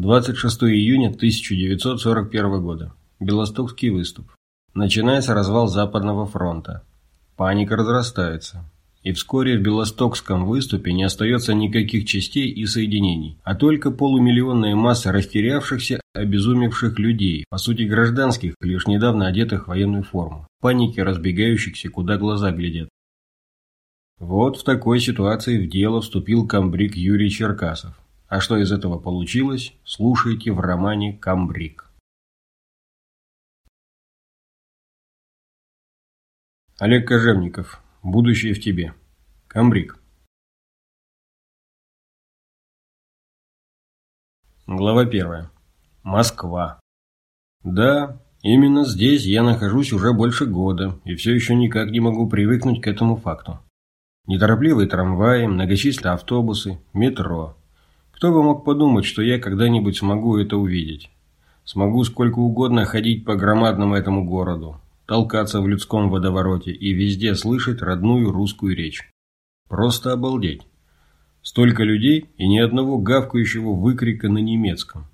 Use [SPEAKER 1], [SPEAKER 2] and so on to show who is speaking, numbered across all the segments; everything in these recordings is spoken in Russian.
[SPEAKER 1] 26 июня 1941 года. Белостокский выступ. Начинается развал Западного фронта. Паника разрастается. И вскоре в Белостокском выступе не остается никаких частей и соединений, а только полумиллионная масса растерявшихся, обезумевших людей, по сути гражданских, лишь недавно одетых в военную форму, паники разбегающихся, куда глаза глядят. Вот в такой ситуации в дело вступил комбриг Юрий Черкасов. А что из этого получилось, слушайте в романе «Камбрик». Олег Кожевников. Будущее в тебе. Камбрик. Глава первая. Москва. Да, именно здесь я нахожусь уже больше года и все еще никак не могу привыкнуть к этому факту. Неторопливые трамваи, многочисленные автобусы, метро – кто бы мог подумать, что я когда-нибудь смогу это увидеть? Смогу сколько угодно ходить по громадному этому городу, толкаться в людском водовороте и везде слышать родную русскую речь. Просто обалдеть. Столько людей и ни одного гавкающего выкрика на немецком.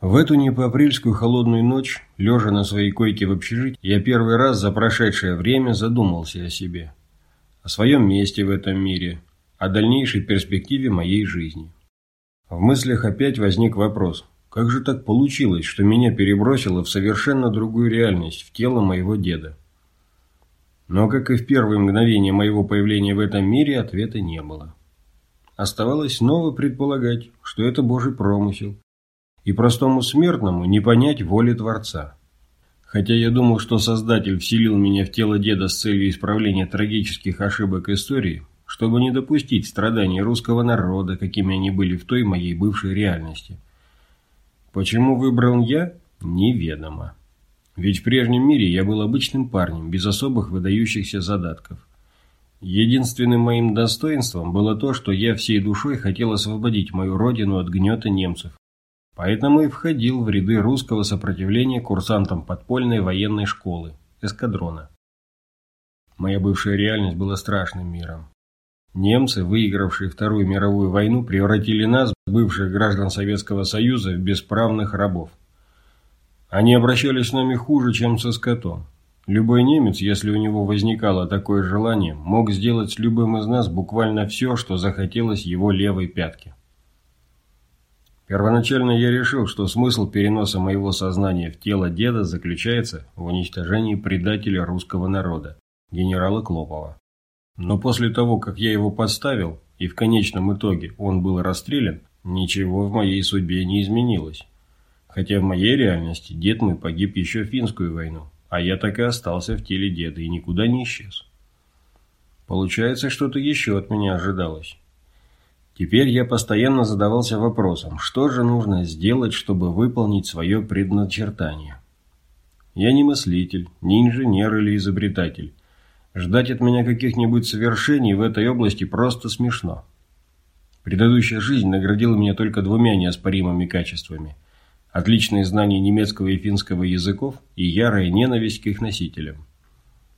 [SPEAKER 1] В эту непоапрельскую холодную ночь, лежа на своей койке в общежитии, я первый раз за прошедшее время задумался о себе. О своем месте в этом мире, о дальнейшей перспективе моей жизни. В мыслях опять возник вопрос, как же так получилось, что меня перебросило в совершенно другую реальность, в тело моего деда? Но, как и в первые мгновения моего появления в этом мире, ответа не было. Оставалось снова предполагать, что это Божий промысел, и простому смертному не понять воли Творца. Хотя я думал, что Создатель вселил меня в тело деда с целью исправления трагических ошибок истории, чтобы не допустить страданий русского народа, какими они были в той моей бывшей реальности. Почему выбрал я, неведомо. Ведь в прежнем мире я был обычным парнем, без особых выдающихся задатков. Единственным моим достоинством было то, что я всей душой хотел освободить мою родину от гнета немцев. Поэтому и входил в ряды русского сопротивления курсантам подпольной военной школы, эскадрона. Моя бывшая реальность была страшным миром. Немцы, выигравшие Вторую мировую войну, превратили нас, бывших граждан Советского Союза, в бесправных рабов. Они обращались с нами хуже, чем со скотом. Любой немец, если у него возникало такое желание, мог сделать с любым из нас буквально все, что захотелось его левой пятке. Первоначально я решил, что смысл переноса моего сознания в тело деда заключается в уничтожении предателя русского народа, генерала Клопова. Но после того, как я его подставил, и в конечном итоге он был расстрелян, ничего в моей судьбе не изменилось. Хотя в моей реальности дед мой погиб еще в финскую войну, а я так и остался в теле деда и никуда не исчез. Получается, что-то еще от меня ожидалось. Теперь я постоянно задавался вопросом, что же нужно сделать, чтобы выполнить свое предначертание. Я не мыслитель, не инженер или изобретатель. Ждать от меня каких-нибудь совершений в этой области просто смешно. Предыдущая жизнь наградила меня только двумя неоспоримыми качествами. Отличные знания немецкого и финского языков и ярая ненависть к их носителям.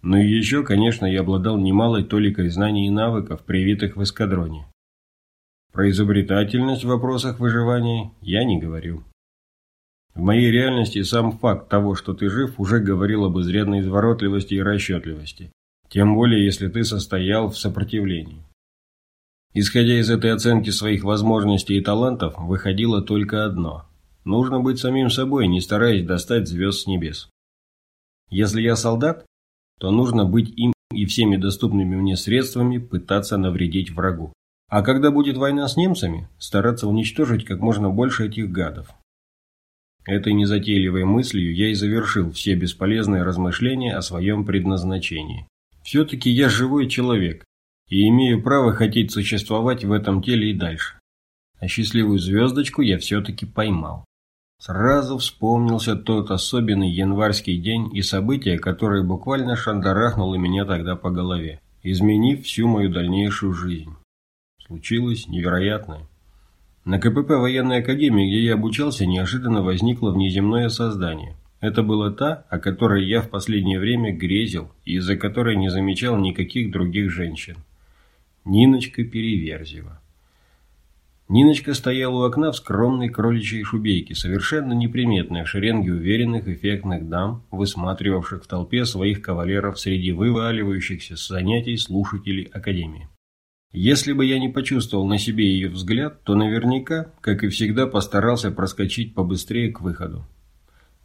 [SPEAKER 1] Ну и еще, конечно, я обладал немалой толикой знаний и навыков, привитых в эскадроне. Про изобретательность в вопросах выживания я не говорю. В моей реальности сам факт того, что ты жив, уже говорил об изрядной изворотливости и расчетливости. Тем более, если ты состоял в сопротивлении. Исходя из этой оценки своих возможностей и талантов, выходило только одно. Нужно быть самим собой, не стараясь достать звезд с небес. Если я солдат, то нужно быть им и всеми доступными мне средствами пытаться навредить врагу. А когда будет война с немцами, стараться уничтожить как можно больше этих гадов. Этой незатейливой мыслью я и завершил все бесполезные размышления о своем предназначении. Все-таки я живой человек и имею право хотеть существовать в этом теле и дальше. А счастливую звездочку я все-таки поймал. Сразу вспомнился тот особенный январский день и события, которое буквально шандарахнуло меня тогда по голове, изменив всю мою дальнейшую жизнь. Случилось невероятное. На КПП военной академии, где я обучался, неожиданно возникло внеземное создание. Это была та, о которой я в последнее время грезил и из-за которой не замечал никаких других женщин. Ниночка Переверзева. Ниночка стояла у окна в скромной кроличьей шубейке, совершенно неприметной в шеренге уверенных, эффектных дам, высматривавших в толпе своих кавалеров среди вываливающихся с занятий слушателей Академии. Если бы я не почувствовал на себе ее взгляд, то наверняка, как и всегда, постарался проскочить побыстрее к выходу.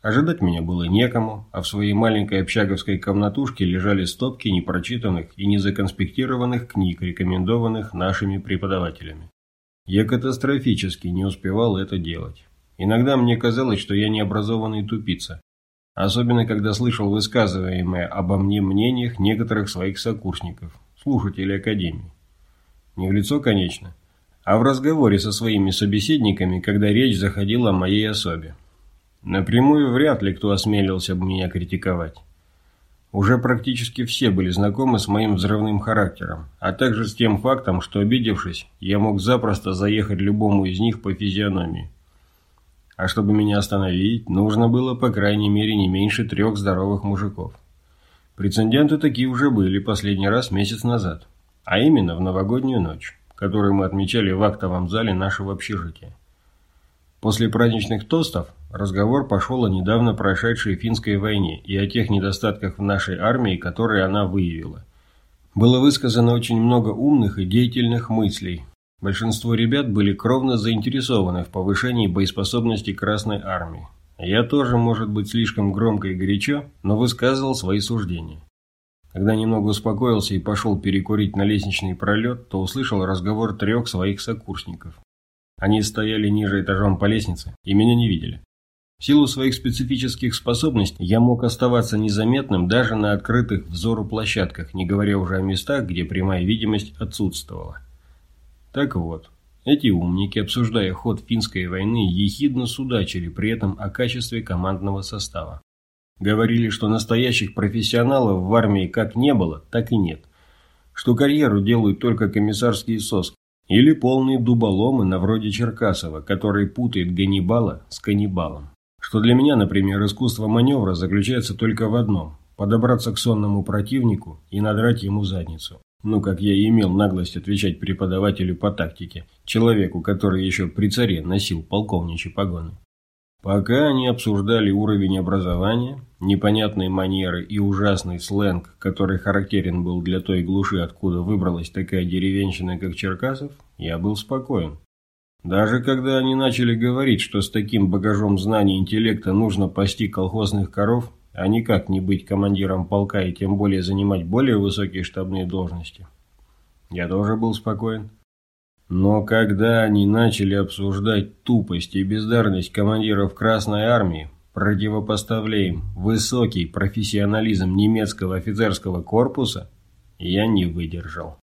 [SPEAKER 1] Ожидать меня было некому, а в своей маленькой общаговской комнатушке лежали стопки непрочитанных и незаконспектированных книг, рекомендованных нашими преподавателями. Я катастрофически не успевал это делать. Иногда мне казалось, что я необразованный тупица. Особенно, когда слышал высказываемые обо мне мнениях некоторых своих сокурсников, слушателей Академии. Не в лицо, конечно, а в разговоре со своими собеседниками, когда речь заходила о моей особе. Напрямую вряд ли кто осмелился бы меня критиковать. Уже практически все были знакомы с моим взрывным характером, а также с тем фактом, что обидевшись, я мог запросто заехать любому из них по физиономии. А чтобы меня остановить, нужно было по крайней мере не меньше трех здоровых мужиков. Прецеденты такие уже были последний раз месяц назад, а именно в новогоднюю ночь, которую мы отмечали в актовом зале нашего общежития. После праздничных тостов разговор пошел о недавно прошедшей финской войне и о тех недостатках в нашей армии, которые она выявила. Было высказано очень много умных и деятельных мыслей. Большинство ребят были кровно заинтересованы в повышении боеспособности Красной Армии. Я тоже, может быть, слишком громко и горячо, но высказывал свои суждения. Когда немного успокоился и пошел перекурить на лестничный пролет, то услышал разговор трех своих сокурсников. Они стояли ниже этажом по лестнице и меня не видели. В силу своих специфических способностей я мог оставаться незаметным даже на открытых взору площадках, не говоря уже о местах, где прямая видимость отсутствовала. Так вот, эти умники, обсуждая ход финской войны, ехидно судачили при этом о качестве командного состава. Говорили, что настоящих профессионалов в армии как не было, так и нет. Что карьеру делают только комиссарские соски, или полные дуболомы на вроде Черкасова, который путает Ганнибала с каннибалом. Что для меня, например, искусство маневра заключается только в одном – подобраться к сонному противнику и надрать ему задницу. Ну, как я и имел наглость отвечать преподавателю по тактике, человеку, который еще при царе носил полковничьи погоны. Пока они обсуждали уровень образования, непонятные манеры и ужасный сленг, который характерен был для той глуши, откуда выбралась такая деревенщина, как Черкасов, я был спокоен. Даже когда они начали говорить, что с таким багажом знаний и интеллекта нужно пасти колхозных коров, а никак не быть командиром полка и тем более занимать более высокие штабные должности, я тоже был спокоен. Но когда они начали обсуждать тупость и бездарность командиров Красной Армии, противопоставляя им высокий профессионализм немецкого офицерского корпуса, я не выдержал.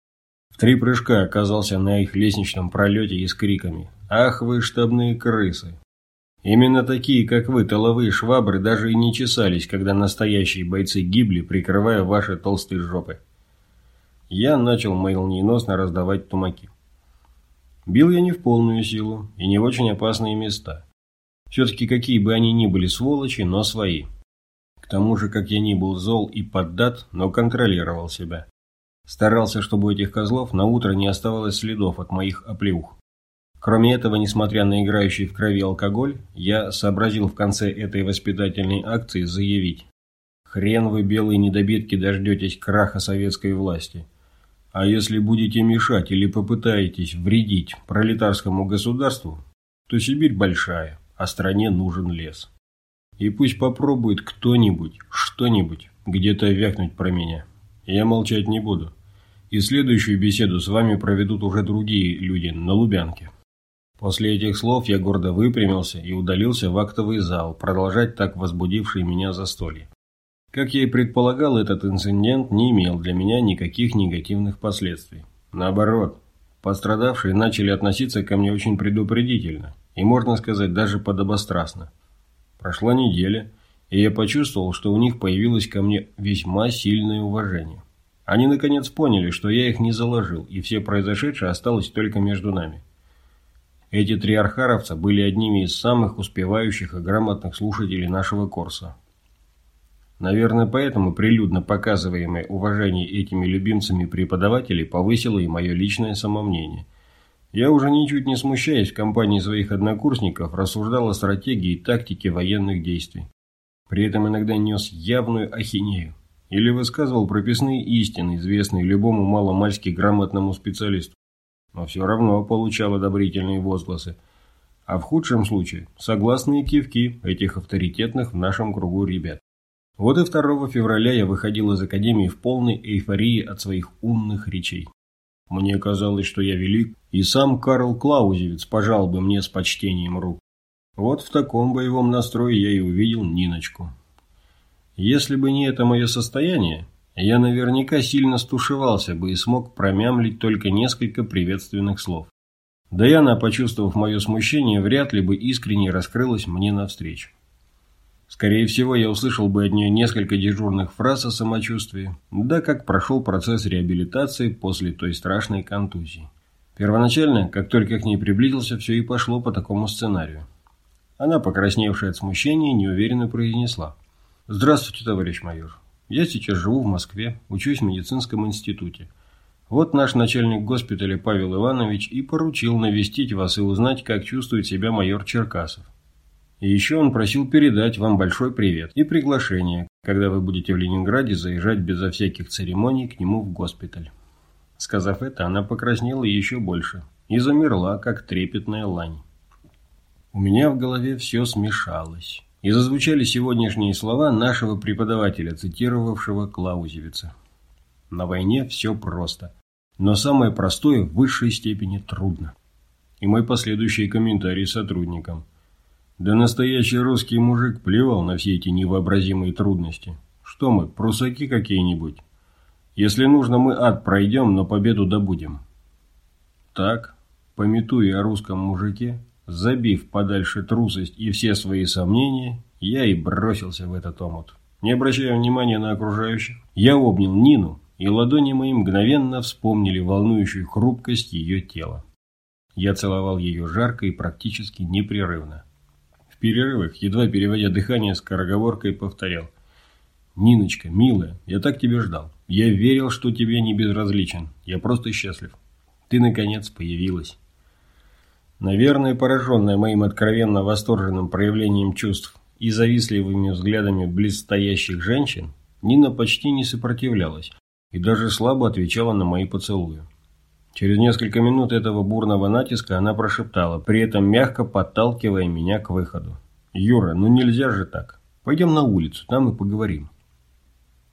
[SPEAKER 1] В три прыжка оказался на их лестничном пролете и с криками «Ах вы штабные крысы!». Именно такие, как вы, толовые швабры, даже и не чесались, когда настоящие бойцы гибли, прикрывая ваши толстые жопы. Я начал молниеносно раздавать тумаки. Бил я не в полную силу и не в очень опасные места. Все-таки какие бы они ни были сволочи, но свои. К тому же, как я ни был зол и поддат, но контролировал себя. Старался, чтобы у этих козлов на утро не оставалось следов от моих оплеух. Кроме этого, несмотря на играющий в крови алкоголь, я сообразил в конце этой воспитательной акции заявить «Хрен вы, белые недобитки, дождетесь краха советской власти». А если будете мешать или попытаетесь вредить пролетарскому государству, то Сибирь большая, а стране нужен лес. И пусть попробует кто-нибудь, что-нибудь, где-то вякнуть про меня. Я молчать не буду. И следующую беседу с вами проведут уже другие люди на Лубянке. После этих слов я гордо выпрямился и удалился в актовый зал, продолжать так возбудивший меня застолье. Как я и предполагал, этот инцидент не имел для меня никаких негативных последствий. Наоборот, пострадавшие начали относиться ко мне очень предупредительно и, можно сказать, даже подобострастно. Прошла неделя, и я почувствовал, что у них появилось ко мне весьма сильное уважение. Они наконец поняли, что я их не заложил, и все произошедшее осталось только между нами. Эти три архаровца были одними из самых успевающих и грамотных слушателей нашего курса. Наверное, поэтому прилюдно показываемое уважение этими любимцами преподавателей повысило и мое личное самомнение. Я уже ничуть не смущаясь в компании своих однокурсников рассуждал о стратегии и тактике военных действий. При этом иногда нес явную ахинею или высказывал прописные истины, известные любому маломальски грамотному специалисту. Но все равно получал одобрительные возгласы. А в худшем случае – согласные кивки этих авторитетных в нашем кругу ребят. Вот и 2 февраля я выходил из академии в полной эйфории от своих умных речей. Мне казалось, что я велик, и сам Карл Клаузевиц пожал бы мне с почтением рук. Вот в таком боевом настрое я и увидел Ниночку. Если бы не это мое состояние, я наверняка сильно стушевался бы и смог промямлить только несколько приветственных слов. Да она, почувствовав мое смущение, вряд ли бы искренне раскрылась мне навстречу. Скорее всего, я услышал бы от нее несколько дежурных фраз о самочувствии, да как прошел процесс реабилитации после той страшной контузии. Первоначально, как только к ней приблизился, все и пошло по такому сценарию. Она, покрасневшая от смущения, неуверенно произнесла. «Здравствуйте, товарищ майор. Я сейчас живу в Москве, учусь в медицинском институте. Вот наш начальник госпиталя Павел Иванович и поручил навестить вас и узнать, как чувствует себя майор Черкасов. И еще он просил передать вам большой привет и приглашение, когда вы будете в Ленинграде заезжать безо всяких церемоний к нему в госпиталь. Сказав это, она покраснела еще больше и замерла, как трепетная лань. У меня в голове все смешалось. И зазвучали сегодняшние слова нашего преподавателя, цитировавшего Клаузевица. На войне все просто. Но самое простое в высшей степени трудно. И мой последующий комментарий сотрудникам. Да настоящий русский мужик плевал на все эти невообразимые трудности. Что мы, прусаки какие-нибудь? Если нужно, мы ад пройдем, но победу добудем. Так, пометуя о русском мужике, забив подальше трусость и все свои сомнения, я и бросился в этот омут. Не обращая внимания на окружающих, я обнял Нину, и ладони мои мгновенно вспомнили волнующую хрупкость ее тела. Я целовал ее жарко и практически непрерывно перерывах, едва переводя дыхание, скороговоркой повторял. «Ниночка, милая, я так тебя ждал. Я верил, что тебе не безразличен. Я просто счастлив. Ты, наконец, появилась». Наверное, пораженная моим откровенно восторженным проявлением чувств и завистливыми взглядами близстоящих женщин, Нина почти не сопротивлялась и даже слабо отвечала на мои поцелуи. Через несколько минут этого бурного натиска она прошептала, при этом мягко подталкивая меня к выходу. «Юра, ну нельзя же так. Пойдем на улицу, там и поговорим».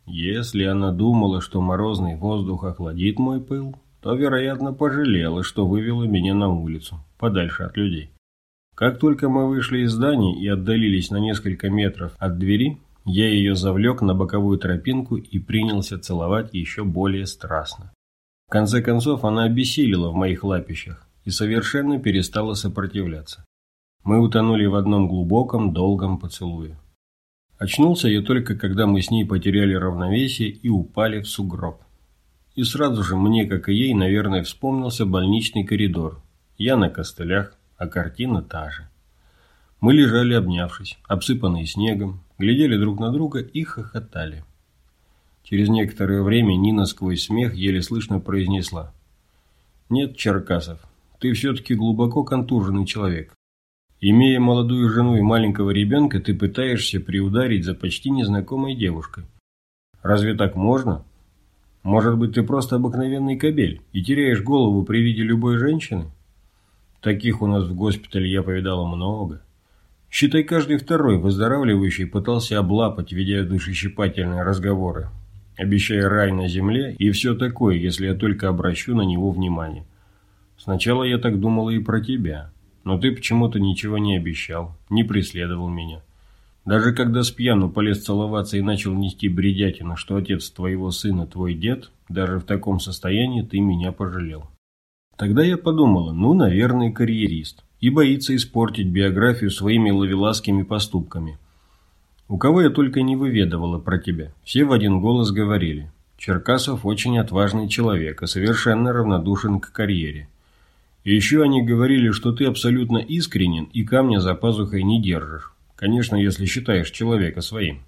[SPEAKER 1] Если она думала, что морозный воздух охладит мой пыл, то, вероятно, пожалела, что вывела меня на улицу, подальше от людей. Как только мы вышли из здания и отдалились на несколько метров от двери, я ее завлек на боковую тропинку и принялся целовать еще более страстно. В конце концов, она обессилила в моих лапищах и совершенно перестала сопротивляться. Мы утонули в одном глубоком, долгом поцелуе. Очнулся я только, когда мы с ней потеряли равновесие и упали в сугроб. И сразу же мне, как и ей, наверное, вспомнился больничный коридор. Я на костылях, а картина та же. Мы лежали обнявшись, обсыпанные снегом, глядели друг на друга и хохотали. Через некоторое время Нина сквозь смех еле слышно произнесла. «Нет, Черкасов, ты все-таки глубоко контуженный человек. Имея молодую жену и маленького ребенка, ты пытаешься приударить за почти незнакомой девушкой. Разве так можно? Может быть, ты просто обыкновенный кобель и теряешь голову при виде любой женщины? Таких у нас в госпитале я повидала много. Считай, каждый второй выздоравливающий пытался облапать, ведя душещипательные разговоры обещая рай на земле и все такое, если я только обращу на него внимание. Сначала я так думала и про тебя, но ты почему-то ничего не обещал, не преследовал меня. Даже когда с пьяну полез целоваться и начал нести бредятину, что отец твоего сына твой дед, даже в таком состоянии ты меня пожалел. Тогда я подумала, ну, наверное, карьерист, и боится испортить биографию своими ловеласскими поступками – у кого я только не выведывала про тебя. Все в один голос говорили. Черкасов очень отважный человек и совершенно равнодушен к карьере. И еще они говорили, что ты абсолютно искренен и камня за пазухой не держишь. Конечно, если считаешь человека своим.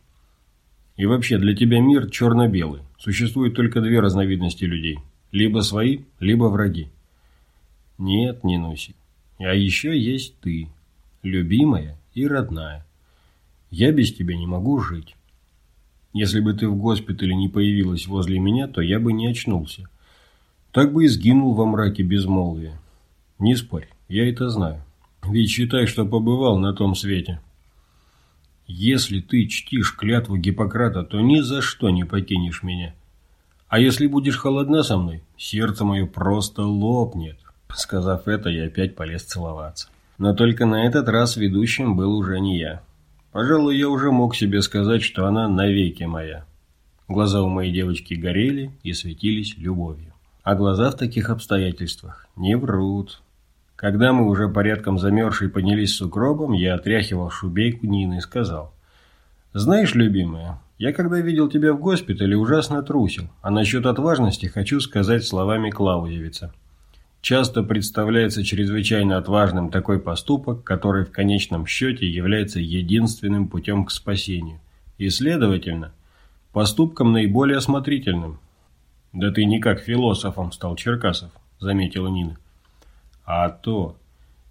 [SPEAKER 1] И вообще, для тебя мир черно-белый. Существует только две разновидности людей. Либо свои, либо враги. Нет, Нинуси. А еще есть ты, любимая и родная. Я без тебя не могу жить. Если бы ты в госпитале не появилась возле меня, то я бы не очнулся. Так бы и сгинул во мраке безмолвия. Не спорь, я это знаю. Ведь считай, что побывал на том свете. Если ты чтишь клятву Гиппократа, то ни за что не покинешь меня. А если будешь холодна со мной, сердце мое просто лопнет. Сказав это, я опять полез целоваться. Но только на этот раз ведущим был уже не я. Пожалуй, я уже мог себе сказать, что она навеки моя. Глаза у моей девочки горели и светились любовью. А глаза в таких обстоятельствах не врут. Когда мы уже порядком замерзшие поднялись с укропом, я отряхивал шубейку Нины и сказал. «Знаешь, любимая, я когда видел тебя в госпитале, ужасно трусил, а насчет отважности хочу сказать словами Клаузевица. Часто представляется чрезвычайно отважным такой поступок, который в конечном счете является единственным путем к спасению. И, следовательно, поступком наиболее осмотрительным. «Да ты не как философом стал, Черкасов», – заметила Нина. «А то.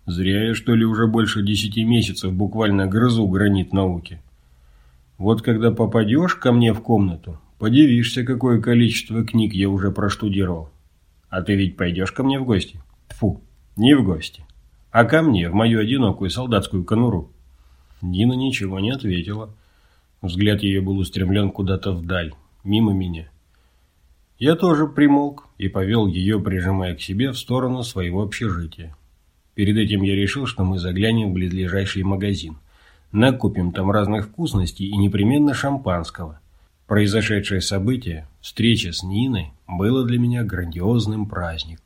[SPEAKER 1] Зря я, что ли, уже больше десяти месяцев буквально грызу гранит науки. Вот когда попадешь ко мне в комнату, подивишься, какое количество книг я уже проштудировал. А ты ведь пойдешь ко мне в гости? Фу, не в гости. А ко мне, в мою одинокую солдатскую конуру. Нина ничего не ответила. Взгляд ее был устремлен куда-то вдаль, мимо меня. Я тоже примолк и повел ее, прижимая к себе, в сторону своего общежития. Перед этим я решил, что мы заглянем в близлежащий магазин. Накупим там разных вкусностей и непременно шампанского. Произошедшее событие, встреча с Ниной, было для меня грандиозным праздником.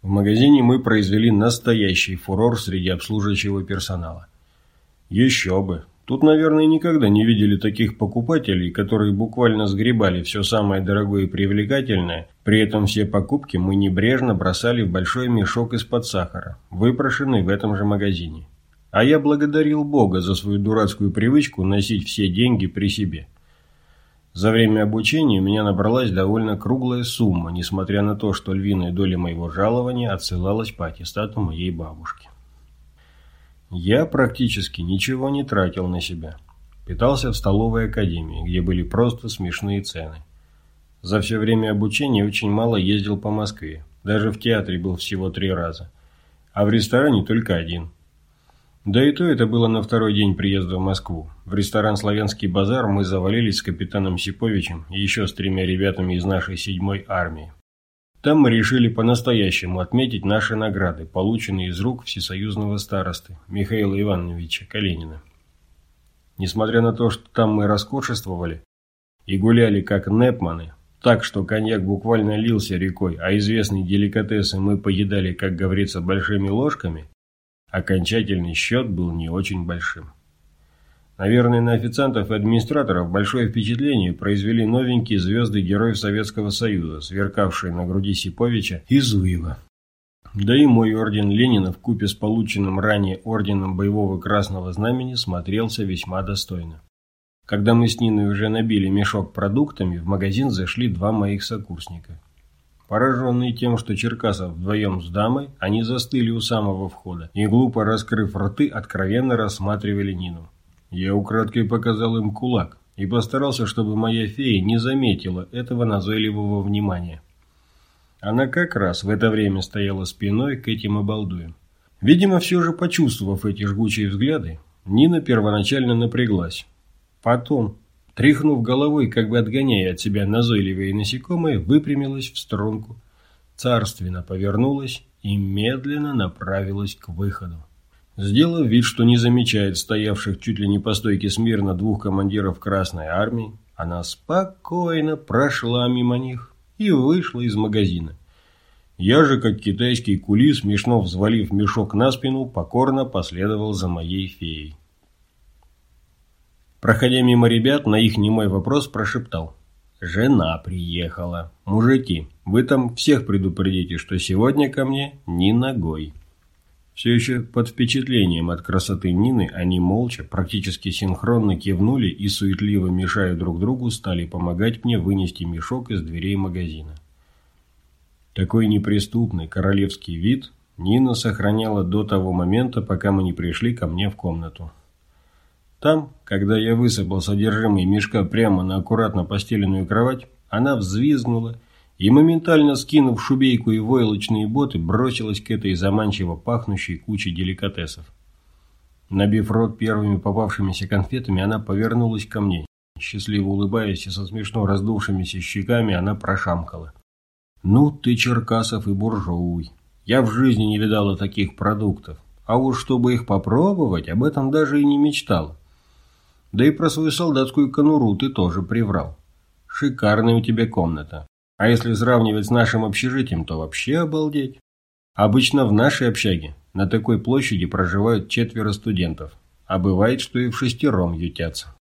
[SPEAKER 1] В магазине мы произвели настоящий фурор среди обслуживающего персонала. Еще бы. Тут, наверное, никогда не видели таких покупателей, которые буквально сгребали все самое дорогое и привлекательное, при этом все покупки мы небрежно бросали в большой мешок из-под сахара, выпрошенный в этом же магазине. А я благодарил Бога за свою дурацкую привычку носить все деньги при себе. За время обучения у меня набралась довольно круглая сумма, несмотря на то, что львиная доля моего жалования отсылалась по аттестату моей бабушки. Я практически ничего не тратил на себя. Питался в столовой академии, где были просто смешные цены. За все время обучения очень мало ездил по Москве. Даже в театре был всего три раза. А в ресторане только один – да и то это было на второй день приезда в Москву. В ресторан «Славянский базар» мы завалились с капитаном Сиповичем и еще с тремя ребятами из нашей седьмой армии. Там мы решили по-настоящему отметить наши награды, полученные из рук всесоюзного старосты Михаила Ивановича Калинина. Несмотря на то, что там мы роскошествовали и гуляли как непманы, так что коньяк буквально лился рекой, а известные деликатесы мы поедали, как говорится, большими ложками, Окончательный счет был не очень большим. Наверное, на официантов и администраторов большое впечатление произвели новенькие звезды Героев Советского Союза, сверкавшие на груди Сиповича и Зуева. Да и мой орден Ленина в купе с полученным ранее орденом Боевого Красного Знамени смотрелся весьма достойно. Когда мы с Ниной уже набили мешок продуктами, в магазин зашли два моих сокурсника. Пораженные тем, что Черкасов вдвоем с дамой, они застыли у самого входа и, глупо раскрыв рты, откровенно рассматривали Нину. Я украдкой показал им кулак и постарался, чтобы моя фея не заметила этого назойливого внимания. Она как раз в это время стояла спиной к этим обалдуям. Видимо, все же почувствовав эти жгучие взгляды, Нина первоначально напряглась. Потом, Тряхнув головой, как бы отгоняя от себя назойливые насекомые, выпрямилась в струнку, царственно повернулась и медленно направилась к выходу. Сделав вид, что не замечает стоявших чуть ли не по стойке смирно двух командиров Красной Армии, она спокойно прошла мимо них и вышла из магазина. Я же, как китайский кули, смешно взвалив мешок на спину, покорно последовал за моей феей. Проходя мимо ребят, на их немой вопрос прошептал. «Жена приехала. Мужики, вы там всех предупредите, что сегодня ко мне ни ногой». Все еще под впечатлением от красоты Нины, они молча, практически синхронно кивнули и, суетливо мешая друг другу, стали помогать мне вынести мешок из дверей магазина. Такой неприступный королевский вид Нина сохраняла до того момента, пока мы не пришли ко мне в комнату. Там, когда я высыпал содержимое мешка прямо на аккуратно постеленную кровать, она взвизгнула и, моментально скинув шубейку и войлочные боты, бросилась к этой заманчиво пахнущей куче деликатесов. Набив рот первыми попавшимися конфетами, она повернулась ко мне. Счастливо улыбаясь и со смешно раздувшимися щеками, она прошамкала. «Ну ты, Черкасов и буржуй! Я в жизни не видала таких продуктов. А уж чтобы их попробовать, об этом даже и не мечтал. Да и про свою солдатскую конуру ты тоже приврал. Шикарная у тебя комната. А если сравнивать с нашим общежитием, то вообще обалдеть. Обычно в нашей общаге на такой площади проживают четверо студентов, а бывает, что и в шестером ютятся.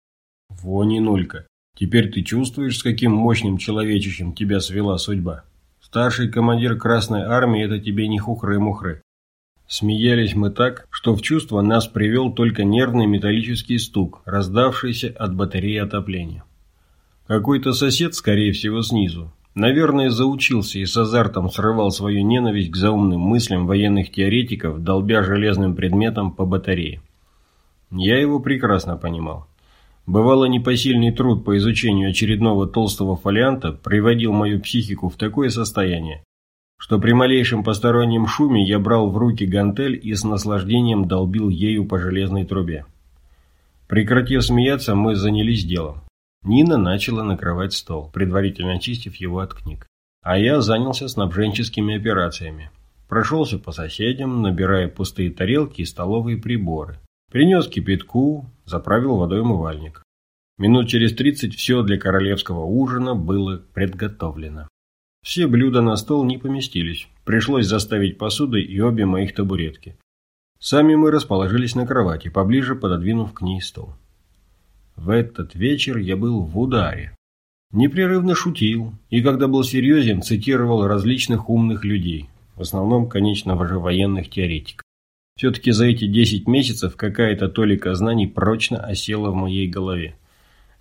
[SPEAKER 1] Во, не нулька. Теперь ты чувствуешь, с каким мощным человечищем тебя свела судьба? Старший командир Красной Армии – это тебе не хухры-мухры. Смеялись мы так, что в чувство нас привел только нервный металлический стук, раздавшийся от батареи отопления. Какой-то сосед, скорее всего, снизу, наверное, заучился и с азартом срывал свою ненависть к заумным мыслям военных теоретиков, долбя железным предметом по батарее. Я его прекрасно понимал. Бывало, непосильный труд по изучению очередного толстого фолианта приводил мою психику в такое состояние, что при малейшем постороннем шуме я брал в руки гантель и с наслаждением долбил ею по железной трубе. Прекратив смеяться, мы занялись делом. Нина начала накрывать стол, предварительно очистив его от книг. А я занялся снабженческими операциями. Прошелся по соседям, набирая пустые тарелки и столовые приборы. Принес кипятку, заправил водой умывальник. Минут через тридцать все для королевского ужина было подготовлено. Все блюда на стол не поместились. Пришлось заставить посудой и обе моих табуретки. Сами мы расположились на кровати, поближе пододвинув к ней стол. В этот вечер я был в ударе. Непрерывно шутил, и когда был серьезен, цитировал различных умных людей, в основном, конечно же, военных теоретиков. Все-таки за эти 10 месяцев какая-то толика знаний прочно осела в моей голове.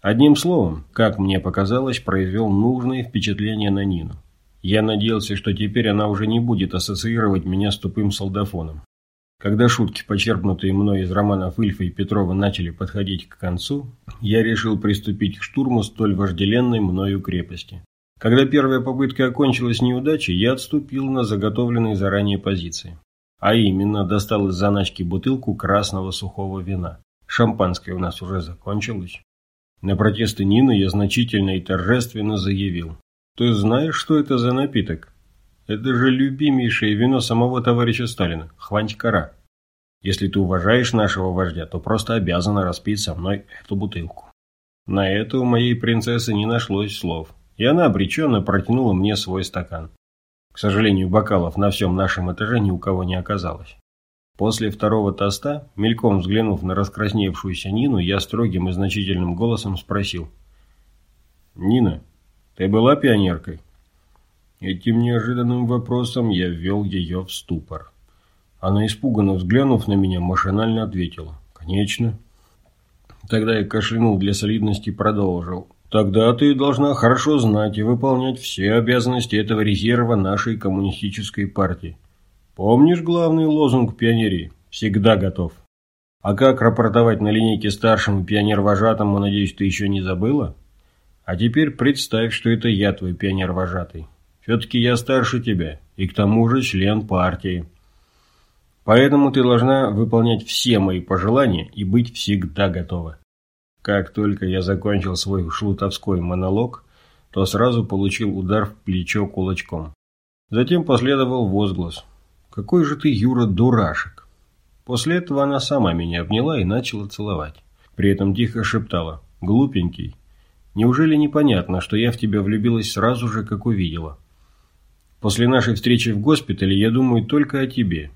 [SPEAKER 1] Одним словом, как мне показалось, произвел нужное впечатление на Нину. Я надеялся, что теперь она уже не будет ассоциировать меня с тупым солдафоном. Когда шутки, почерпнутые мной из романов Ильфа и Петрова, начали подходить к концу, я решил приступить к штурму столь вожделенной мною крепости. Когда первая попытка окончилась неудачей, я отступил на заготовленные заранее позиции. А именно, достал из заначки бутылку красного сухого вина. Шампанское у нас уже закончилось. На протесты Нины я значительно и торжественно заявил. Ты знаешь, что это за напиток? Это же любимейшее вино самого товарища Сталина, Хванчкара. Если ты уважаешь нашего вождя, то просто обязана распить со мной эту бутылку. На это у моей принцессы не нашлось слов, и она обреченно протянула мне свой стакан. К сожалению, бокалов на всем нашем этаже ни у кого не оказалось. После второго тоста, мельком взглянув на раскрасневшуюся Нину, я строгим и значительным голосом спросил. «Нина, ты была пионеркой? Этим неожиданным вопросом я ввел ее в ступор. Она, испуганно взглянув на меня, машинально ответила. Конечно. Тогда я кашлянул для солидности и продолжил. Тогда ты должна хорошо знать и выполнять все обязанности этого резерва нашей коммунистической партии. Помнишь главный лозунг пионерии? Всегда готов. А как рапортовать на линейке старшему пионер-вожатому, надеюсь, ты еще не забыла? А теперь представь, что это я твой пионер-вожатый. Все-таки я старше тебя, и к тому же член партии. Поэтому ты должна выполнять все мои пожелания и быть всегда готова. Как только я закончил свой шутовской монолог, то сразу получил удар в плечо кулачком. Затем последовал возглас. «Какой же ты, Юра, дурашек!» После этого она сама меня обняла и начала целовать. При этом тихо шептала «Глупенький, Неужели непонятно, что я в тебя влюбилась сразу же, как увидела? После нашей встречи в госпитале я думаю только о тебе.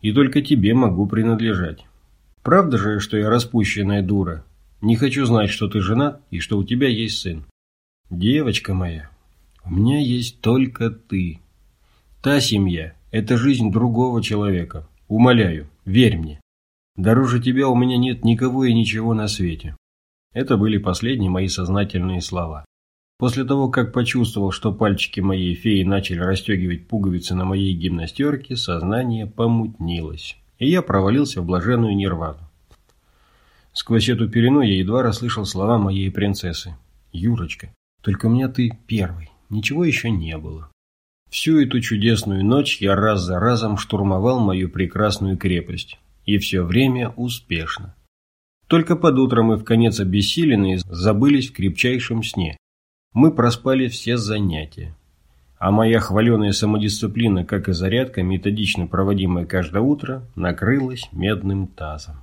[SPEAKER 1] И только тебе могу принадлежать. Правда же, что я распущенная дура? Не хочу знать, что ты женат и что у тебя есть сын. Девочка моя, у меня есть только ты. Та семья – это жизнь другого человека. Умоляю, верь мне. Дороже тебя у меня нет никого и ничего на свете. Это были последние мои сознательные слова. После того, как почувствовал, что пальчики моей феи начали расстегивать пуговицы на моей гимнастерке, сознание помутнилось, и я провалился в блаженную нирвану. Сквозь эту пелену я едва расслышал слова моей принцессы. «Юрочка, только у меня ты первый, ничего еще не было». Всю эту чудесную ночь я раз за разом штурмовал мою прекрасную крепость. И все время успешно. Только под утро мы в конец обессиленные забылись в крепчайшем сне. Мы проспали все занятия. А моя хваленая самодисциплина, как и зарядка, методично проводимая каждое утро, накрылась медным тазом.